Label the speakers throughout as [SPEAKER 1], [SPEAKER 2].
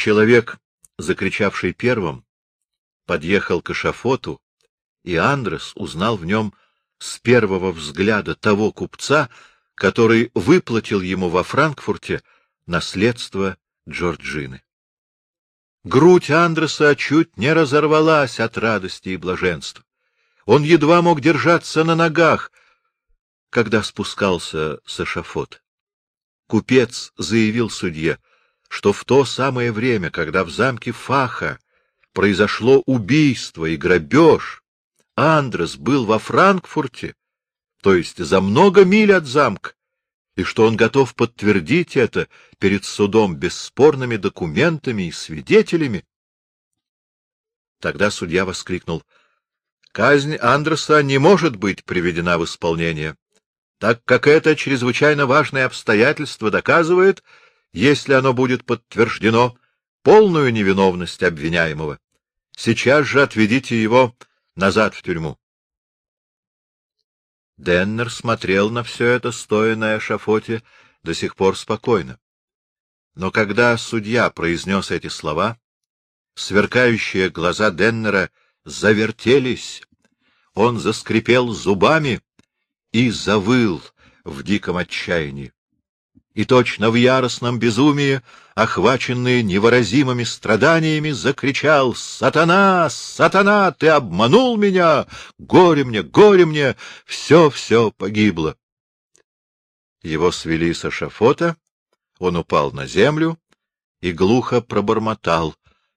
[SPEAKER 1] Человек, закричавший первым, подъехал к эшафоту, и Андрес узнал в нем с первого взгляда того купца, который выплатил ему во Франкфурте наследство Джорджины. Грудь Андреса чуть не разорвалась от радости и блаженства. Он едва мог держаться на ногах, когда спускался с эшафот. Купец заявил судье, что в то самое время, когда в замке Фаха произошло убийство и грабеж, Андрес был во Франкфурте, то есть за много миль от замка, и что он готов подтвердить это перед судом бесспорными документами и свидетелями. Тогда судья воскликнул. — Казнь Андреса не может быть приведена в исполнение, так как это чрезвычайно важное обстоятельство доказывает, если оно будет подтверждено, полную невиновность обвиняемого. Сейчас же отведите его назад в тюрьму. Деннер смотрел на все это, стоя на эшафоте, до сих пор спокойно. Но когда судья произнес эти слова, сверкающие глаза Деннера завертелись, он заскрипел зубами и завыл в диком отчаянии и точно в яростном безумии, охваченный невыразимыми страданиями, закричал «Сатана! Сатана! Ты обманул меня! Горе мне! Горе мне! Все-все погибло!» Его свели с эшафота, он упал на землю и глухо пробормотал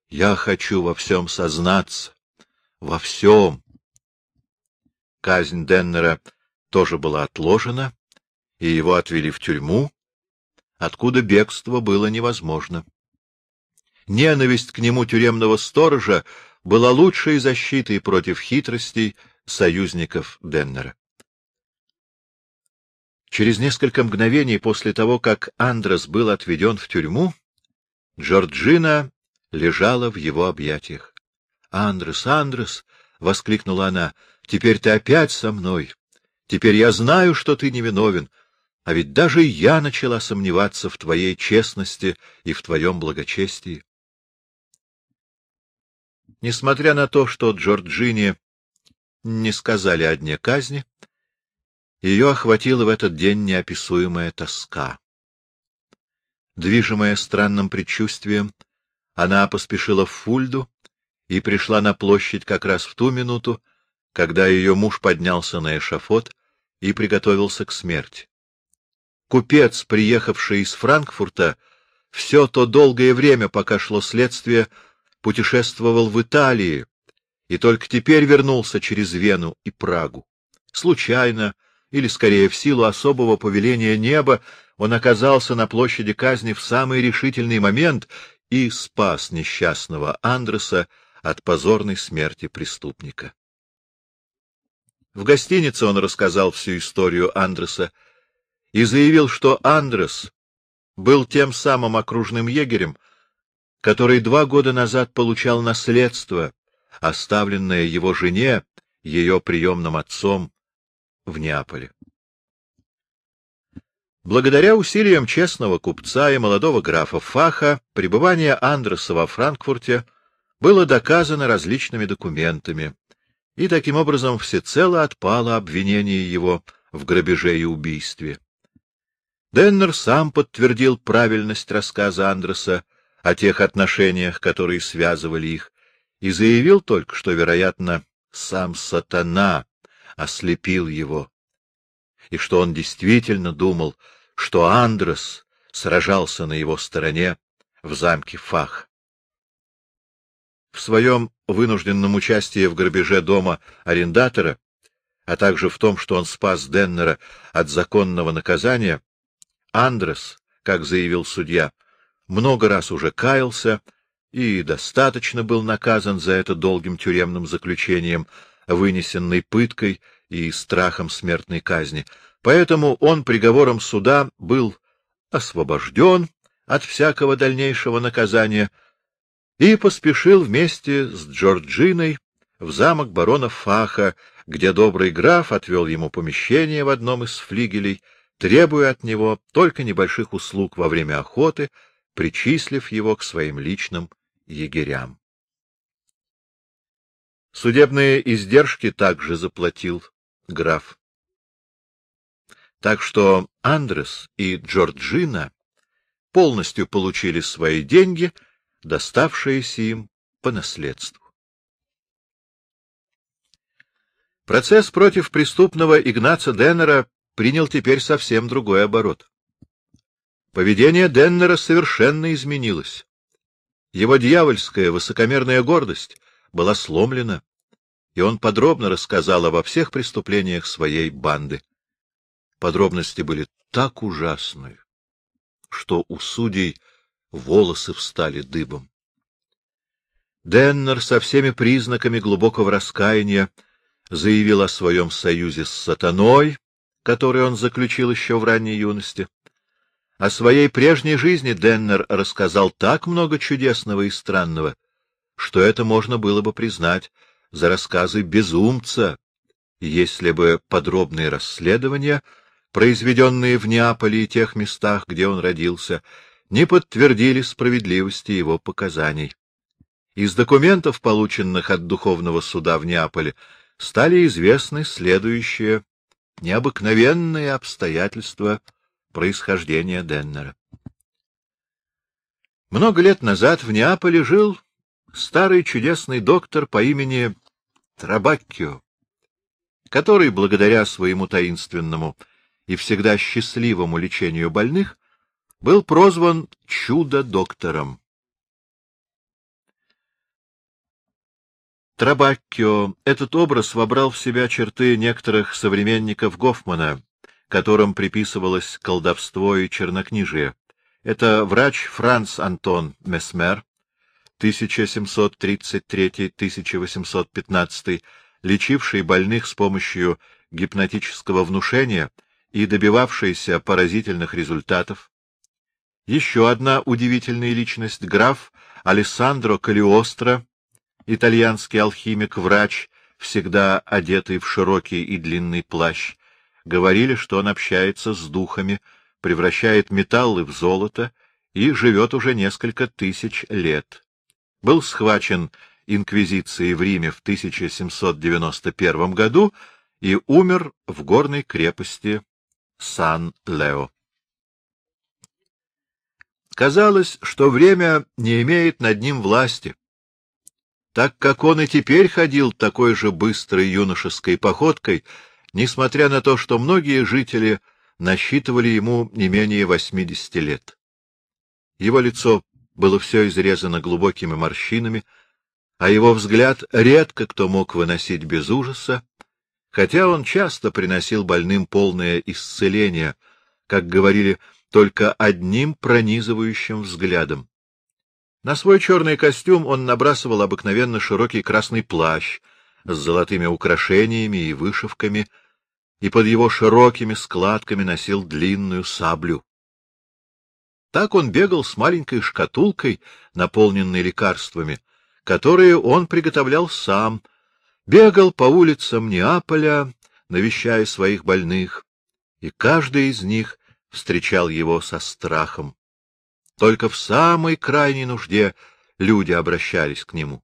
[SPEAKER 1] «Я хочу во всем сознаться! Во всем!» Казнь Деннера тоже была отложена, и его отвели в тюрьму, откуда бегство было невозможно. Ненависть к нему тюремного сторожа была лучшей защитой против хитростей союзников Деннера. Через несколько мгновений после того, как Андрес был отведен в тюрьму, Джорджина лежала в его объятиях. — Андрес, Андрес! — воскликнула она. — Теперь ты опять со мной. Теперь я знаю, что ты невиновен. А ведь даже я начала сомневаться в твоей честности и в твоем благочестии. Несмотря на то, что Джорджине не сказали о дне казни, ее охватила в этот день неописуемая тоска. Движимая странным предчувствием, она поспешила в Фульду и пришла на площадь как раз в ту минуту, когда ее муж поднялся на эшафот и приготовился к смерти. Купец, приехавший из Франкфурта, все то долгое время, пока шло следствие, путешествовал в Италии и только теперь вернулся через Вену и Прагу. Случайно, или скорее в силу особого повеления неба, он оказался на площади казни в самый решительный момент и спас несчастного Андреса от позорной смерти преступника. В гостинице он рассказал всю историю Андреса, и заявил, что Андрес был тем самым окружным егерем, который два года назад получал наследство, оставленное его жене, ее приемным отцом в Неаполе. Благодаря усилиям честного купца и молодого графа Фаха пребывание Андреса во Франкфурте было доказано различными документами, и таким образом всецело отпало обвинение его в грабеже и убийстве. Деннер сам подтвердил правильность рассказа Андреса о тех отношениях, которые связывали их, и заявил только, что, вероятно, сам сатана ослепил его, и что он действительно думал, что Андрес сражался на его стороне в замке Фах. В своем вынужденном участии в грабеже дома арендатора, а также в том, что он спас Деннера от законного наказания, Андрес, как заявил судья, много раз уже каялся и достаточно был наказан за это долгим тюремным заключением, вынесенной пыткой и страхом смертной казни. Поэтому он приговором суда был освобожден от всякого дальнейшего наказания и поспешил вместе с Джорджиной в замок барона Фаха, где добрый граф отвел ему помещение в одном из флигелей, требуя от него только небольших услуг во время охоты, причислив его к своим личным егерям. Судебные издержки также заплатил граф. Так что Андрес и Джорджина полностью получили свои деньги, доставшиеся им по наследству. Процесс против преступного Игнаца Деннера принял теперь совсем другой оборот. Поведение Деннера совершенно изменилось. Его дьявольская высокомерная гордость была сломлена, и он подробно рассказал обо всех преступлениях своей банды. Подробности были так ужасны, что у судей волосы встали дыбом. Деннер со всеми признаками глубокого раскаяния заявил о своем союзе с сатаной, который он заключил еще в ранней юности. О своей прежней жизни Деннер рассказал так много чудесного и странного, что это можно было бы признать за рассказы безумца, если бы подробные расследования, произведенные в Неаполе и тех местах, где он родился, не подтвердили справедливости его показаний. Из документов, полученных от духовного суда в Неаполе, стали известны следующие необыкновенные обстоятельства происхождения Деннера. Много лет назад в Неаполе жил старый чудесный доктор по имени Трабаккио, который, благодаря своему таинственному и всегда счастливому лечению больных, был прозван чудо-доктором. Трабаккио этот образ вобрал в себя черты некоторых современников Гофмана, которым приписывалось колдовство и чернокнижие. Это врач Франц Антон Месмер, 1733-1815, лечивший больных с помощью гипнотического внушения и добивавшийся поразительных результатов. Еще одна удивительная личность — граф Алессандро Калиостро, итальянский алхимик-врач, всегда одетый в широкий и длинный плащ. Говорили, что он общается с духами, превращает металлы в золото и живет уже несколько тысяч лет был схвачен инквизицией в Риме в 1791 году и умер в горной крепости Сан-Лео. Казалось, что время не имеет над ним власти, так как он и теперь ходил такой же быстрой юношеской походкой, несмотря на то, что многие жители насчитывали ему не менее восьмидесяти лет. Его лицо было все изрезано глубокими морщинами, а его взгляд редко кто мог выносить без ужаса, хотя он часто приносил больным полное исцеление, как говорили, только одним пронизывающим взглядом. На свой черный костюм он набрасывал обыкновенно широкий красный плащ с золотыми украшениями и вышивками, и под его широкими складками носил длинную саблю. Так он бегал с маленькой шкатулкой, наполненной лекарствами, которые он приготовлял сам, бегал по улицам Неаполя, навещая своих больных, и каждый из них встречал его со страхом. Только в самой крайней нужде люди обращались к нему.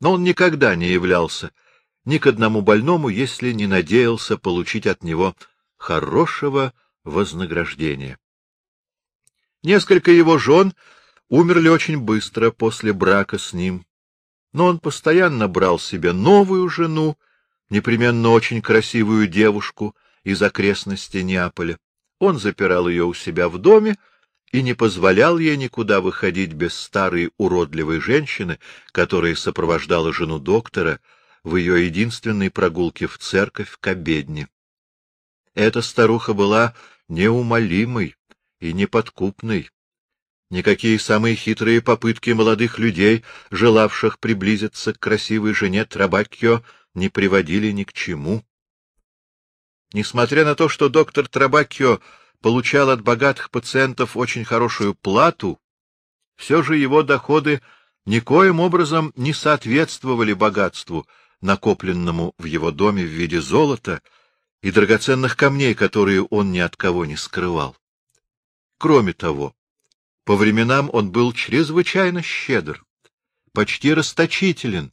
[SPEAKER 1] Но он никогда не являлся ни к одному больному, если не надеялся получить от него хорошего вознаграждения. Несколько его жен умерли очень быстро после брака с ним, но он постоянно брал себе новую жену, непременно очень красивую девушку из окрестностей Неаполя. Он запирал ее у себя в доме и не позволял ей никуда выходить без старой уродливой женщины, которая сопровождала жену доктора в ее единственной прогулке в церковь к обедне. Эта старуха была неумолимой, и неподкупный. Никакие самые хитрые попытки молодых людей, желавших приблизиться к красивой жене Трабаккио, не приводили ни к чему. Несмотря на то, что доктор Трабаккио получал от богатых пациентов очень хорошую плату, все же его доходы никоим образом не соответствовали богатству, накопленному в его доме в виде золота и драгоценных камней, которые он ни от кого не скрывал. Кроме того, По временам он был чрезвычайно щедр, почти расточителен,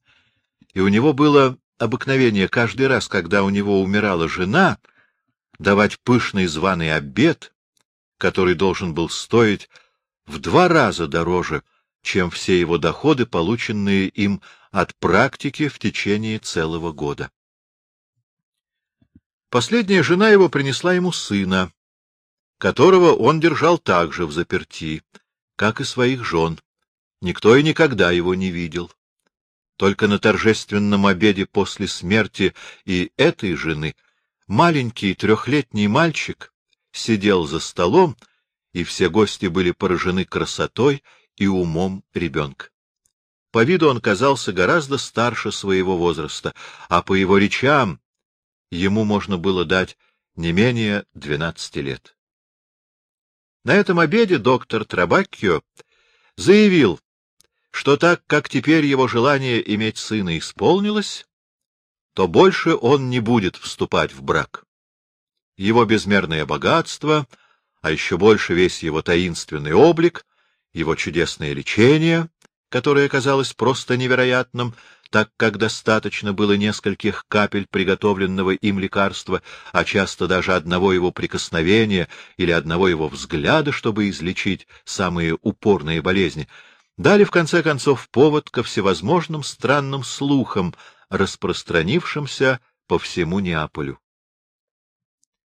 [SPEAKER 1] и у него было обыкновение каждый раз, когда у него умирала жена, давать пышный званый обед, который должен был стоить в два раза дороже, чем все его доходы, полученные им от практики в течение целого года. Последняя жена его принесла ему сына, которого он держал также в заперти, как и своих жен. Никто и никогда его не видел. Только на торжественном обеде после смерти и этой жены маленький трехлетний мальчик сидел за столом, и все гости были поражены красотой и умом ребенка. По виду он казался гораздо старше своего возраста, а по его речам ему можно было дать не менее двенадцати лет. На этом обеде доктор Трабаккио заявил, что так как теперь его желание иметь сына исполнилось, то больше он не будет вступать в брак. Его безмерное богатство, а еще больше весь его таинственный облик, его чудесное лечение, которое казалось просто невероятным, так как достаточно было нескольких капель приготовленного им лекарства, а часто даже одного его прикосновения или одного его взгляда, чтобы излечить самые упорные болезни, дали в конце концов повод ко всевозможным странным слухам, распространившимся по всему Неаполю.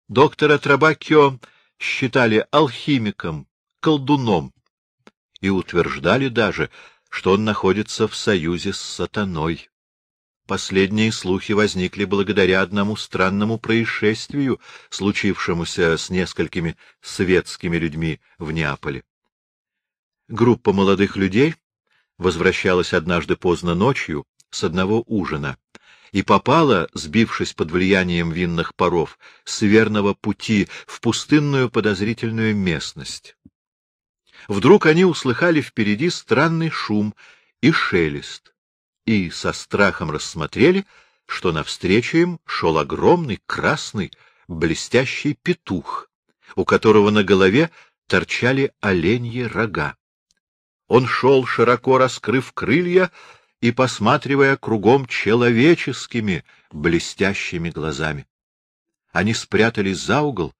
[SPEAKER 1] Доктора Трабакио считали алхимиком, колдуном и утверждали даже, что он находится в союзе с сатаной. Последние слухи возникли благодаря одному странному происшествию, случившемуся с несколькими светскими людьми в Неаполе. Группа молодых людей возвращалась однажды поздно ночью с одного ужина и попала, сбившись под влиянием винных паров, с верного пути в пустынную подозрительную местность. Вдруг они услыхали впереди странный шум и шелест, и со страхом рассмотрели, что навстречу им шел огромный красный блестящий петух, у которого на голове торчали оленьи рога. Он шел, широко раскрыв крылья и посматривая кругом человеческими блестящими глазами. Они спрятались за угол,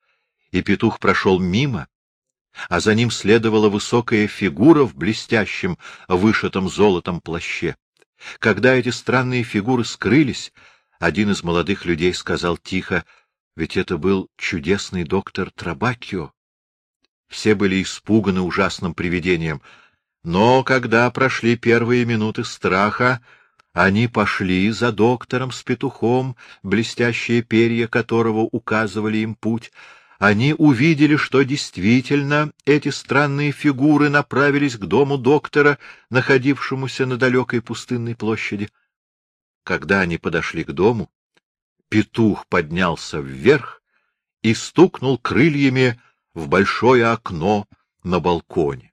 [SPEAKER 1] и петух прошел мимо, а за ним следовала высокая фигура в блестящем, вышитом золотом плаще. Когда эти странные фигуры скрылись, один из молодых людей сказал тихо, ведь это был чудесный доктор Трабакио. Все были испуганы ужасным привидением, но когда прошли первые минуты страха, они пошли за доктором с петухом, блестящие перья которого указывали им путь, они увидели, что действительно эти странные фигуры направились к дому доктора, находившемуся на далекой пустынной площади. Когда они подошли к дому, петух поднялся вверх и стукнул крыльями в большое окно на балконе.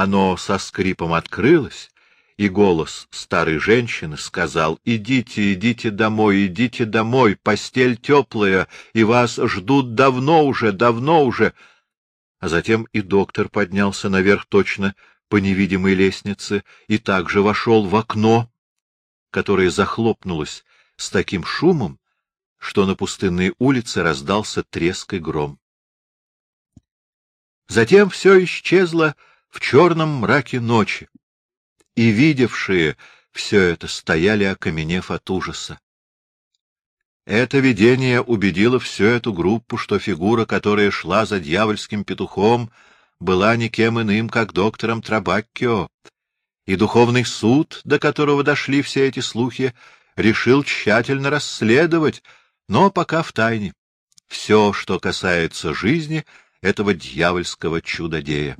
[SPEAKER 1] Оно со скрипом открылось, и голос старой женщины сказал, «Идите, идите домой, идите домой, постель теплая, и вас ждут давно уже, давно уже». А затем и доктор поднялся наверх точно по невидимой лестнице и также вошел в окно, которое захлопнулось с таким шумом, что на пустынной улице раздался треск и гром. Затем все исчезло в черном мраке ночи, и видевшие все это стояли, окаменев от ужаса. Это видение убедило всю эту группу, что фигура, которая шла за дьявольским петухом, была никем иным, как доктором Трабаккио, и духовный суд, до которого дошли все эти слухи, решил тщательно расследовать, но пока в тайне, все, что касается жизни этого дьявольского чудодея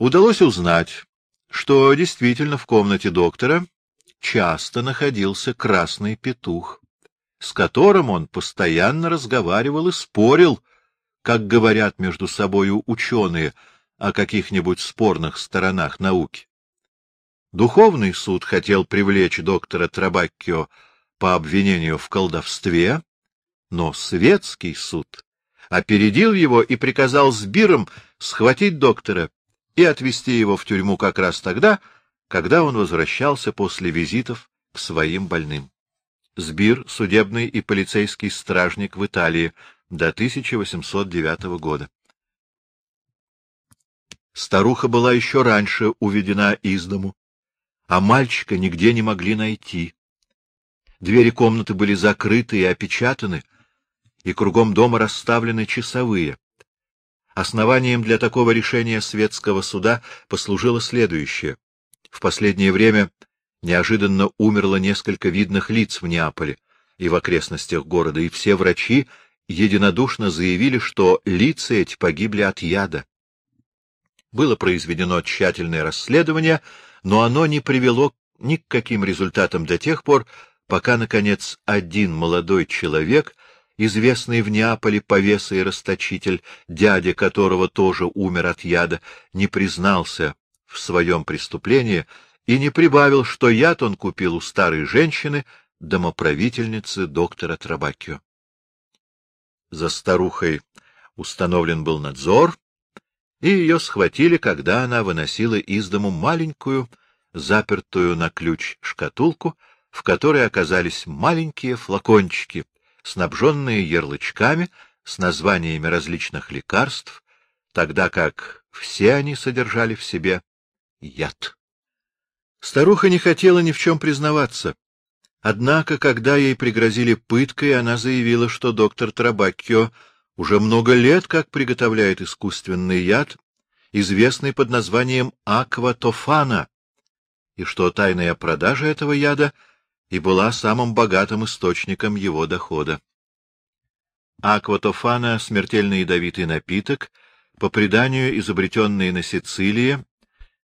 [SPEAKER 1] удалось узнать, что действительно в комнате доктора часто находился красный петух, с которым он постоянно разговаривал и спорил, как говорят между собою ученые о каких-нибудь спорных сторонах науки. Духовный суд хотел привлечь доктора Трабаккио по обвинению в колдовстве, но светский суд опередил его и приказал с Биром схватить доктора и отвезти его в тюрьму как раз тогда, когда он возвращался после визитов к своим больным. Сбир — судебный и полицейский стражник в Италии до 1809 года. Старуха была еще раньше уведена из дому, а мальчика нигде не могли найти. Двери комнаты были закрыты и опечатаны, и кругом дома расставлены часовые. Основанием для такого решения светского суда послужило следующее. В последнее время неожиданно умерло несколько видных лиц в Неаполе и в окрестностях города, и все врачи единодушно заявили, что лица эти погибли от яда. Было произведено тщательное расследование, но оно не привело ни к каким результатам до тех пор, пока, наконец, один молодой человек, известный в Неаполе повеса и расточитель, дядя которого тоже умер от яда, не признался в своем преступлении и не прибавил, что яд он купил у старой женщины, домоправительницы доктора Трабакио. За старухой установлен был надзор, и ее схватили, когда она выносила из дому маленькую, запертую на ключ шкатулку, в которой оказались маленькие флакончики, снабженные ярлычками с названиями различных лекарств, тогда как все они содержали в себе яд. Старуха не хотела ни в чем признаваться. Однако, когда ей пригрозили пыткой, она заявила, что доктор Трабаккио уже много лет как приготовляет искусственный яд, известный под названием акватофана, и что тайная продажа этого яда и была самым богатым источником его дохода. Акватофана — смертельно ядовитый напиток, по преданию изобретенный на Сицилии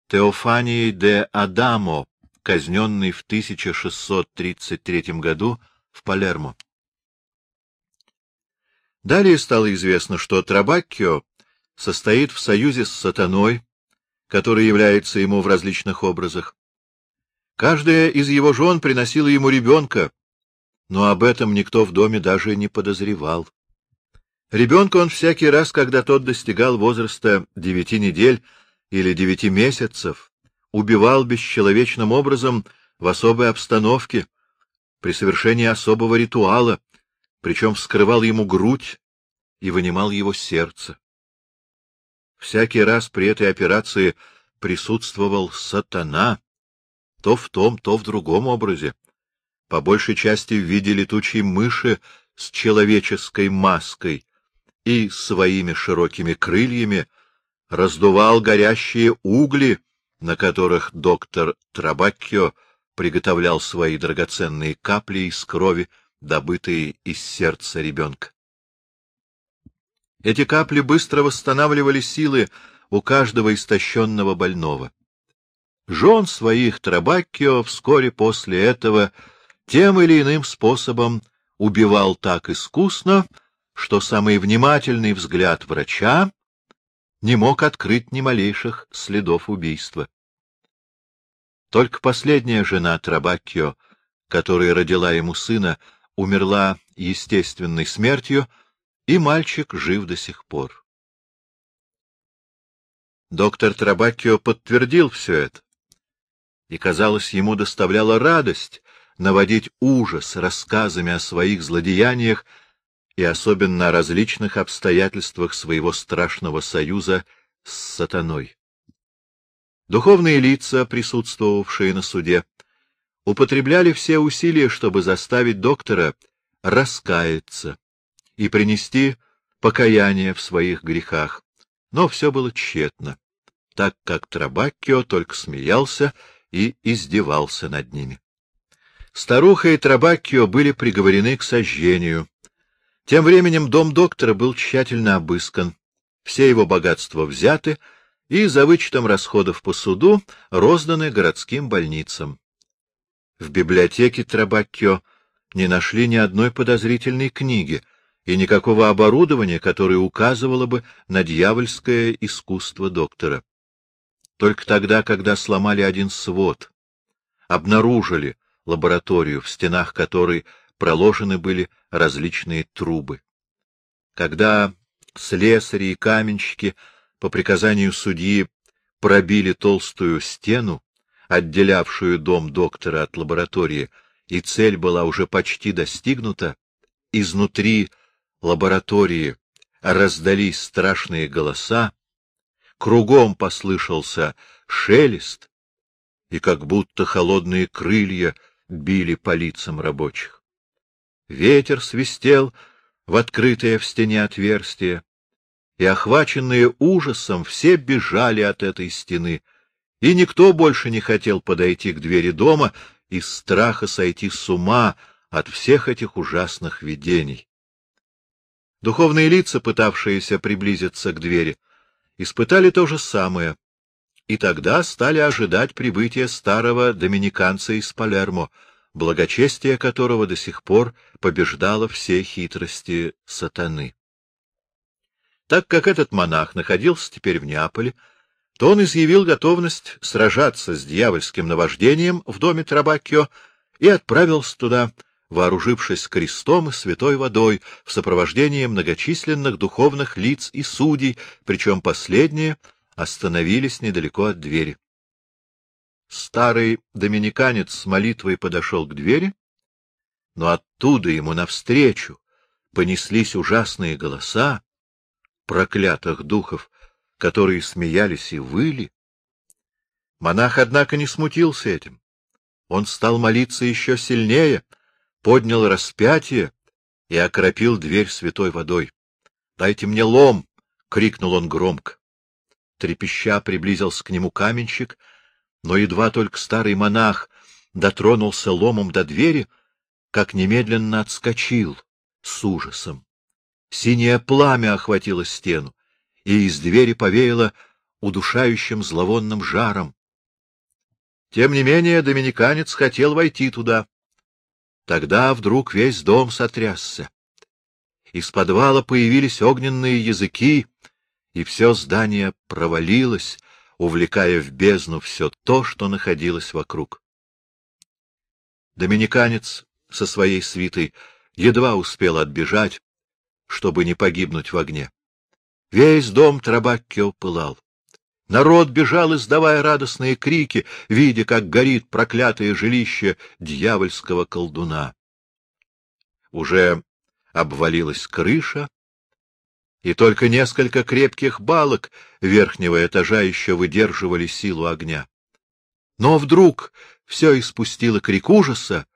[SPEAKER 1] Теофанией де Адамо, казненный в 1633 году в Палермо. Далее стало известно, что Трабаккио состоит в союзе с сатаной, который является ему в различных образах. Каждая из его жен приносила ему ребенка, но об этом никто в доме даже не подозревал. Ребенка он всякий раз, когда тот достигал возраста девяти недель или девяти месяцев, убивал бесчеловечным образом в особой обстановке, при совершении особого ритуала, причем вскрывал ему грудь и вынимал его сердце. Всякий раз при этой операции присутствовал сатана, то в том, то в другом образе, по большей части в виде летучей мыши с человеческой маской и своими широкими крыльями раздувал горящие угли, на которых доктор Трабаккио приготовлял свои драгоценные капли из крови, добытые из сердца ребенка. Эти капли быстро восстанавливали силы у каждого истощенного больного. Жен своих Трабаккио вскоре после этого тем или иным способом убивал так искусно, что самый внимательный взгляд врача не мог открыть ни малейших следов убийства. Только последняя жена Трабаккио, которая родила ему сына, умерла естественной смертью, и мальчик жив до сих пор. Доктор Трабакио подтвердил все это, и, казалось, ему доставляла радость наводить ужас рассказами о своих злодеяниях и особенно о различных обстоятельствах своего страшного союза с сатаной. Духовные лица, присутствовавшие на суде, употребляли все усилия, чтобы заставить доктора раскаяться и принести покаяние в своих грехах, но все было тщетно, так как Трабаккио только смеялся и издевался над ними. Старуха и Трабаккио были приговорены к сожжению. Тем временем дом доктора был тщательно обыскан, все его богатства взяты и, за вычетом расходов по суду, розданы городским больницам. В библиотеке Трабаккио не нашли ни одной подозрительной книги и никакого оборудования, которое указывало бы на дьявольское искусство доктора. Только тогда, когда сломали один свод, обнаружили лабораторию, в стенах которой проложены были различные трубы. Когда слесари и каменщики по приказанию судьи пробили толстую стену, отделявшую дом доктора от лаборатории, и цель была уже почти достигнута, изнутри лаборатории раздались страшные голоса, кругом послышался шелест, и как будто холодные крылья били по лицам рабочих. Ветер свистел в открытое в стене отверстие, и, охваченные ужасом, все бежали от этой стены, и никто больше не хотел подойти к двери дома из страха сойти с ума от всех этих ужасных видений. Духовные лица, пытавшиеся приблизиться к двери, испытали то же самое, и тогда стали ожидать прибытия старого доминиканца из Палермо, благочестие которого до сих пор побеждало все хитрости сатаны. Так как этот монах находился теперь в Неаполе, то он изъявил готовность сражаться с дьявольским наваждением в доме Трабакио и отправился туда, вооружившись крестом и святой водой, в сопровождении многочисленных духовных лиц и судей, причем последние остановились недалеко от двери. Старый доминиканец с молитвой подошел к двери, но оттуда ему навстречу понеслись ужасные голоса проклятых духов, которые смеялись и выли. Монах, однако, не смутился этим. Он стал молиться еще сильнее, поднял распятие и окропил дверь святой водой. — Дайте мне лом! — крикнул он громко. Трепеща приблизился к нему каменщик — но едва только старый монах дотронулся ломом до двери, как немедленно отскочил с ужасом. Синее пламя охватило стену, и из двери повеяло удушающим зловонным жаром. Тем не менее доминиканец хотел войти туда. Тогда вдруг весь дом сотрясся. Из подвала появились огненные языки, и все здание провалилось, увлекая в бездну все то, что находилось вокруг. Доминиканец со своей свитой едва успел отбежать, чтобы не погибнуть в огне. Весь дом Трабаккио пылал. Народ бежал, издавая радостные крики, видя, как горит проклятое жилище дьявольского колдуна. Уже обвалилась крыша, и только несколько крепких балок верхнего этажа еще выдерживали силу огня. Но вдруг все испустило крик ужаса,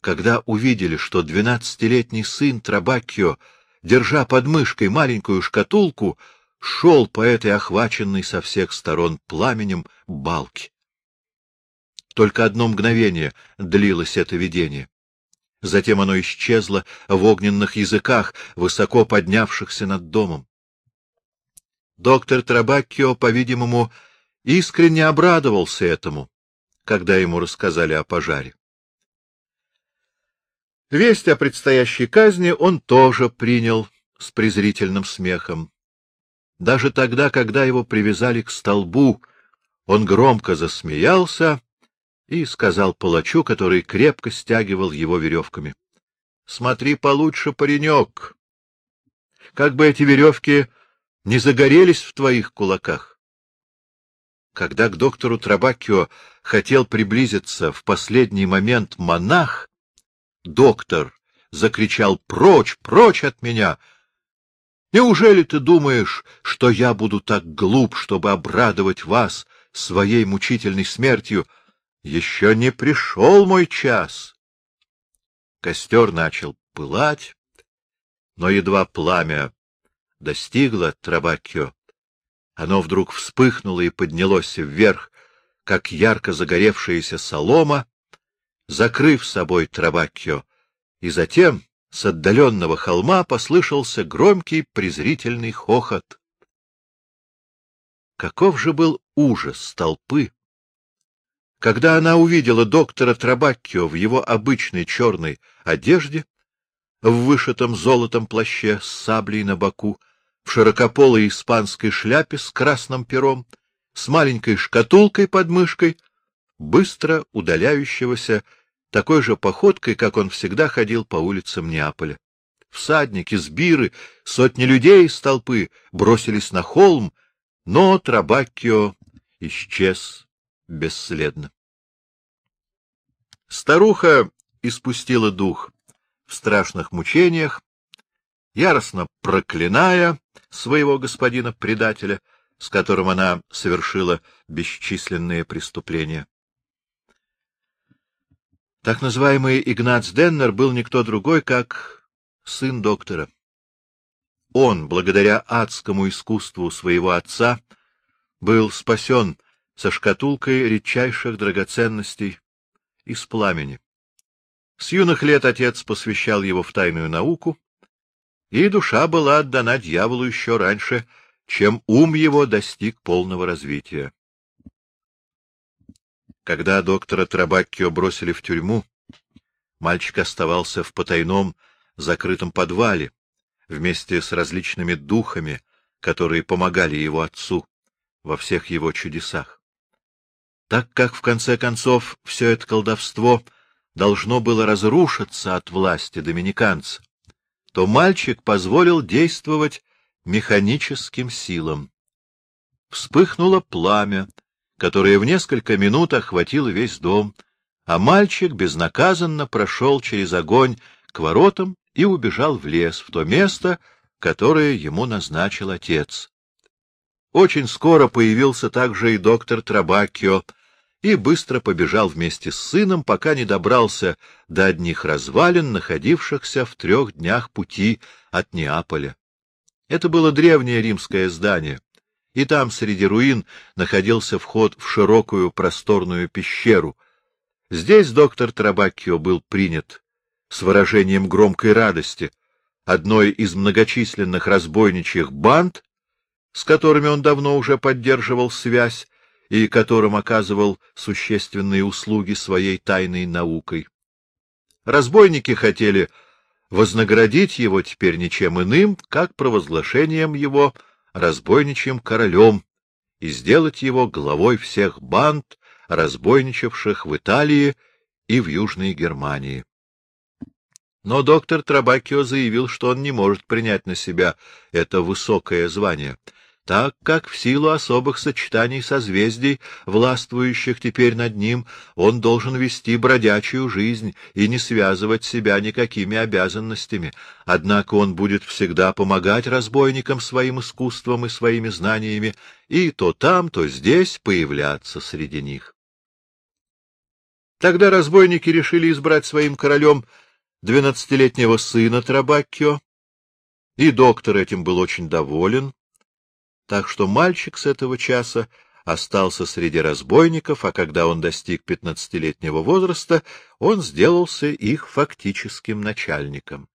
[SPEAKER 1] когда увидели, что двенадцатилетний сын Трабакио, держа под мышкой маленькую шкатулку, шел по этой охваченной со всех сторон пламенем балки. Только одно мгновение длилось это видение. Затем оно исчезло в огненных языках, высоко поднявшихся над домом. Доктор Трабаккио, по-видимому, искренне обрадовался этому, когда ему рассказали о пожаре. Весть о предстоящей казни он тоже принял с презрительным смехом. Даже тогда, когда его привязали к столбу, он громко засмеялся и сказал палачу, который крепко стягивал его веревками. — Смотри получше, паренек. Как бы эти веревки не загорелись в твоих кулаках. Когда к доктору Трабакио хотел приблизиться в последний момент монах, доктор закричал «Прочь, прочь от меня!» Неужели ты думаешь, что я буду так глуп, чтобы обрадовать вас своей мучительной смертью? Еще не пришел мой час. Костер начал пылать, но едва пламя достигло Трабакио, оно вдруг вспыхнуло и поднялось вверх, как ярко загоревшаяся солома, закрыв собой Трабакио, и затем с отдаленного холма послышался громкий презрительный хохот. Каков же был ужас толпы, когда она увидела доктора Трабаккио в его обычной черной одежде, в вышитом золотом плаще с саблей на боку, в широкополой испанской шляпе с красным пером, с маленькой шкатулкой под мышкой, быстро удаляющегося такой же походкой, как он всегда ходил по улицам Неаполя. всадники, сбиры, сотни людей из толпы бросились на холм, но Трабаккио исчез бесследно. Старуха испустила дух в страшных мучениях, яростно проклиная своего господина-предателя, с которым она совершила бесчисленные преступления. Так называемый Игнац Деннер был никто другой, как сын доктора. Он, благодаря адскому искусству своего отца, был спасен со шкатулкой редчайших драгоценностей из пламени. С юных лет отец посвящал его в тайную науку, и душа была отдана дьяволу еще раньше, чем ум его достиг полного развития. Когда доктора Трабаккио бросили в тюрьму, мальчик оставался в потайном закрытом подвале вместе с различными духами, которые помогали его отцу во всех его чудесах. Так как, в конце концов, все это колдовство должно было разрушиться от власти доминиканца, то мальчик позволил действовать механическим силам. Вспыхнуло пламя, которое в несколько минут охватило весь дом, а мальчик безнаказанно прошел через огонь к воротам и убежал в лес, в то место, которое ему назначил отец. Очень скоро появился также и доктор Трабакио и быстро побежал вместе с сыном, пока не добрался до одних развалин, находившихся в трех днях пути от Неаполя. Это было древнее римское здание, и там среди руин находился вход в широкую просторную пещеру. Здесь доктор Трабаккио был принят с выражением громкой радости одной из многочисленных разбойничьих банд, с которыми он давно уже поддерживал связь и которым оказывал существенные услуги своей тайной наукой. Разбойники хотели вознаградить его теперь ничем иным, как провозглашением его разбойничьим королем и сделать его главой всех банд, разбойничавших в Италии и в Южной Германии. Но доктор Трабакио заявил, что он не может принять на себя это высокое звание, так как в силу особых сочетаний созвездий, властвующих теперь над ним, он должен вести бродячую жизнь и не связывать себя никакими обязанностями, однако он будет всегда помогать разбойникам своим искусством и своими знаниями, и то там, то здесь появляться среди них. Тогда разбойники решили избрать своим королем двенадцатилетнего сына Трабаккио, и доктор этим был очень доволен, так что мальчик с этого часа остался среди разбойников, а когда он достиг пятнадцатилетнего возраста, он сделался их фактическим начальником.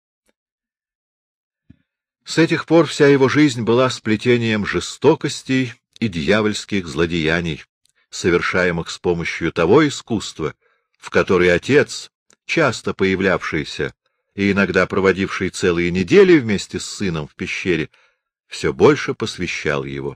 [SPEAKER 1] С этих пор вся его жизнь была сплетением жестокостей и дьявольских злодеяний, совершаемых с помощью того искусства, в которое отец, часто появлявшийся и иногда проводивший целые недели вместе с сыном в пещере, все больше посвящал его.